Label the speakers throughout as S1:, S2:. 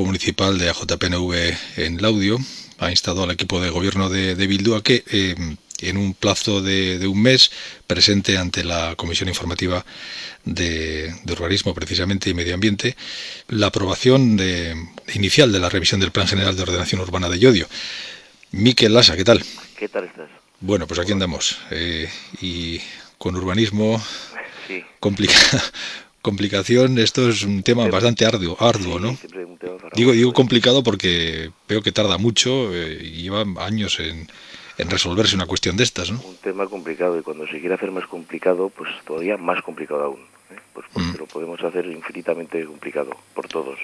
S1: Grupo Municipal de AJPNV en Laudio ha instado al equipo de gobierno de, Bildu a que eh, en un plazo de, un mes presente ante la Comisión Informativa de, Urbanismo precisamente y Medio Ambiente la aprobación de, inicial de la revisión del Plan General de Ordenación Urbana de Yodio. Miquel Lasa, ¿qué tal?
S2: ¿Qué tal estás?
S1: Bueno, pues aquí andamos. Eh, y con urbanismo sí. Complicación, esto es un tema bastante arduo, arduo ¿no? Digo, digo complicado porque veo que tarda mucho eh, y lleva años en, en resolverse una cuestión de estas, ¿no?
S2: Un tema complicado y cuando se quiere hacer más complicado, pues todavía más complicado aún. ¿eh? Pues porque mm. lo podemos hacer infinitamente complicado por todos.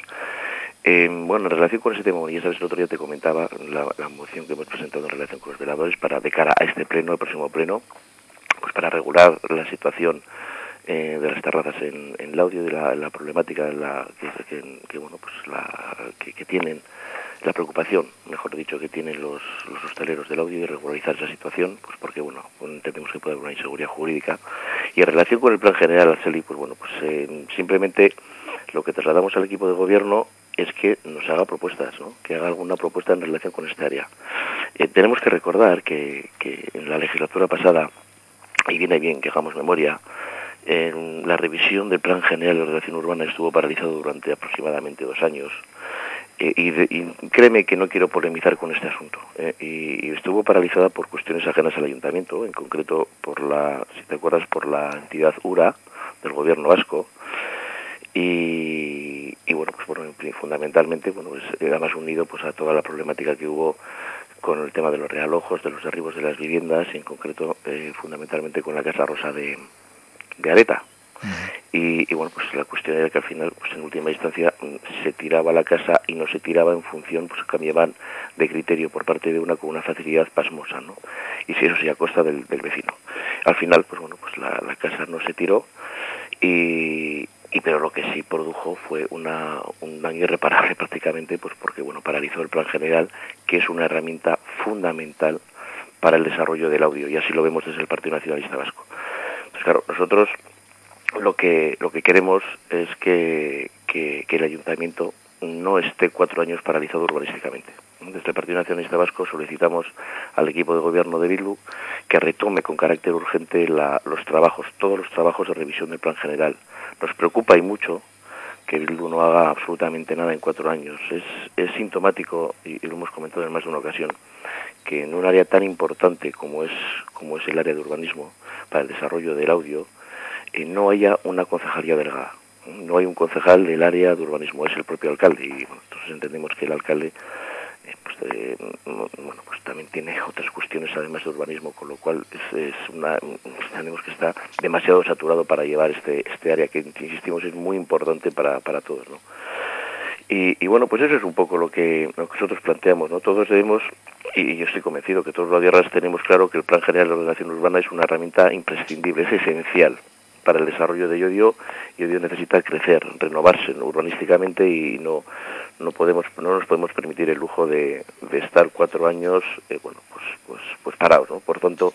S2: Eh, bueno, en relación con ese tema, ya sabes, el otro día te comentaba la, moción que hemos presentado en relación con los veladores para de cara a este pleno, el próximo pleno, pues para regular la situación eh, de las terrazas en, en audio de la, problemática la, que, bueno, pues la, que, tienen la preocupación, mejor dicho, que tienen los, los hosteleros del audio de regularizar esa situación, pues porque bueno, entendemos que puede haber una inseguridad jurídica. Y en relación con el plan general, Arceli, pues bueno, pues eh, simplemente lo que trasladamos al equipo de gobierno es que nos haga propuestas, ¿no? que haga alguna propuesta en relación con este área. Eh, tenemos que recordar que, que, en la legislatura pasada, y viene bien que hagamos memoria, en la revisión del Plan General de Ordenación Urbana estuvo paralizado durante aproximadamente dos años. Eh, y, créeme que no quiero polemizar con este asunto. Eh, y, estuvo paralizada por cuestiones ajenas al ayuntamiento, en concreto por la, si te acuerdas, por la entidad URA del gobierno vasco, y, bueno pues bueno fundamentalmente bueno pues era más unido pues a toda la problemática que hubo con el tema de los realojos de los derribos de las viviendas y en concreto eh, fundamentalmente con la casa rosa de, de Areta. Y, bueno pues la cuestión era que al final pues en última instancia mm, se tiraba la casa y no se tiraba en función pues cambiaban de criterio por parte de una con una facilidad pasmosa no y si eso sí a costa del, vecino. Al final pues bueno pues la, la casa no se tiró y, y pero lo que sí produjo fue una, un daño irreparable prácticamente pues porque bueno paralizó el plan general que es una herramienta fundamental para el desarrollo del audio. Y así lo vemos desde el Partido Nacionalista Vasco claro nosotros lo que lo que queremos es que, que, el ayuntamiento no esté cuatro años paralizado urbanísticamente. Desde el Partido Nacionalista Vasco solicitamos al equipo de gobierno de Bildu que retome con carácter urgente los trabajos, todos los trabajos de revisión del plan general, nos preocupa y mucho que Bildu no haga absolutamente nada en cuatro años. Es, es sintomático, y, lo hemos comentado en más de una ocasión, que en un área tan importante como es, como es el área de urbanismo para el desarrollo del audio, eh, no haya una concejalía delgada. No hay un concejal del área de urbanismo, es el propio alcalde. Y bueno, entonces entendemos que el alcalde pues, eh, bueno, pues también tiene otras cuestiones además de urbanismo, con lo cual es, una, tenemos que está demasiado saturado para llevar este, este área que, insistimos, es muy importante para, para todos, ¿no? Y, bueno, pues eso es un poco lo que, nosotros planteamos, ¿no? Todos debemos, y yo estoy convencido que todos los diarras tenemos claro que el Plan General de Ordenación Urbana es una herramienta imprescindible, es esencial para el desarrollo de Yodio. Yodio necesita crecer, renovarse urbanísticamente y no, no podemos no nos podemos permitir el lujo de, de estar cuatro años eh, bueno pues pues pues parados ¿no? por tanto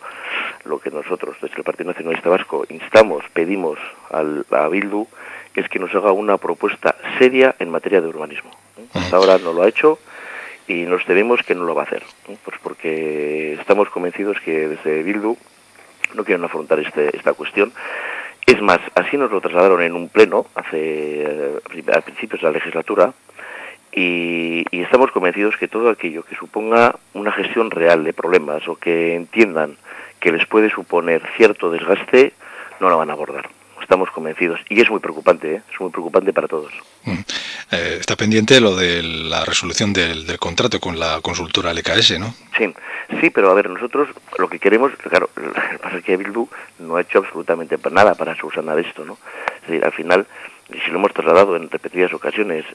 S2: lo que nosotros desde el Partido Nacionalista Vasco instamos pedimos al, a Bildu es que nos haga una propuesta seria en materia de urbanismo hasta ahora no lo ha hecho y nos tememos que no lo va a hacer pues porque estamos convencidos que desde Bildu no quieren afrontar este, esta cuestión es más, así nos lo trasladaron en un pleno hace eh, a principios de la legislatura y, estamos convencidos que todo aquello que suponga una gestión real de problemas o que entiendan que les puede suponer cierto desgaste, no la van a abordar. Estamos convencidos. Y es muy preocupante, ¿eh? es muy preocupante para todos.
S1: Eh, está pendiente lo de la resolución del, contrato con la consultora LKS, ¿no?
S2: Sí, sí, pero a ver, nosotros lo que queremos, claro, que pasa es que Bildu no ha hecho absolutamente nada para subsanar esto, ¿no? Es decir, al final y si lo hemos trasladado en repetidas ocasiones,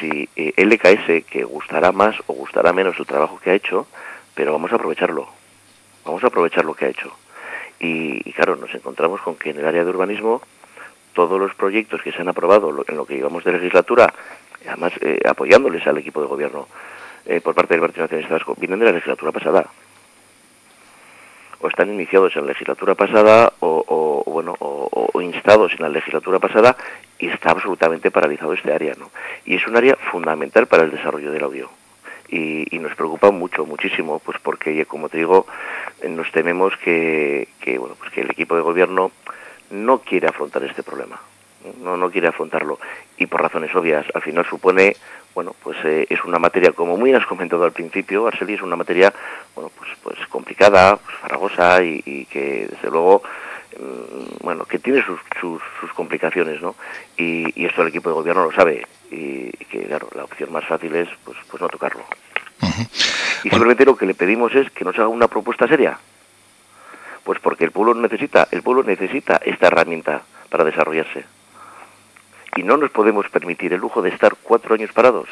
S2: si eh, LKS, que gustará más o gustará menos el trabajo que ha hecho, pero vamos a aprovecharlo, vamos a aprovechar lo que ha hecho. Y, claro, nos encontramos con que en el área de urbanismo todos los proyectos que se han aprobado en lo que llevamos de legislatura, además eh, apoyándoles al equipo de gobierno eh, por parte del Partido Nacionalista Vasco, vienen de la legislatura pasada. o están iniciados en la legislatura pasada o, bueno o, instados en la legislatura pasada y está absolutamente paralizado este área, ¿no? Y es un área fundamental para el desarrollo del audio. Y, nos preocupa mucho, muchísimo, pues porque, como te digo, nos tememos que, que, bueno, pues que el equipo de gobierno no quiere afrontar este problema no, no quiere afrontarlo. Y por razones obvias al final supone bueno pues eh, es una materia como muy has comentado al principio Arceli es una materia bueno pues pues complicada pues, farragosa y, que desde luego mm, bueno que tiene sus, sus, complicaciones no y, esto el equipo de gobierno lo sabe. Y, que claro la opción más fácil es pues pues no tocarlo. Y simplemente lo que le pedimos es que nos haga una propuesta seria pues porque el pueblo necesita el pueblo necesita esta herramienta para desarrollarse y no nos podemos permitir el lujo de estar cuatro años parados.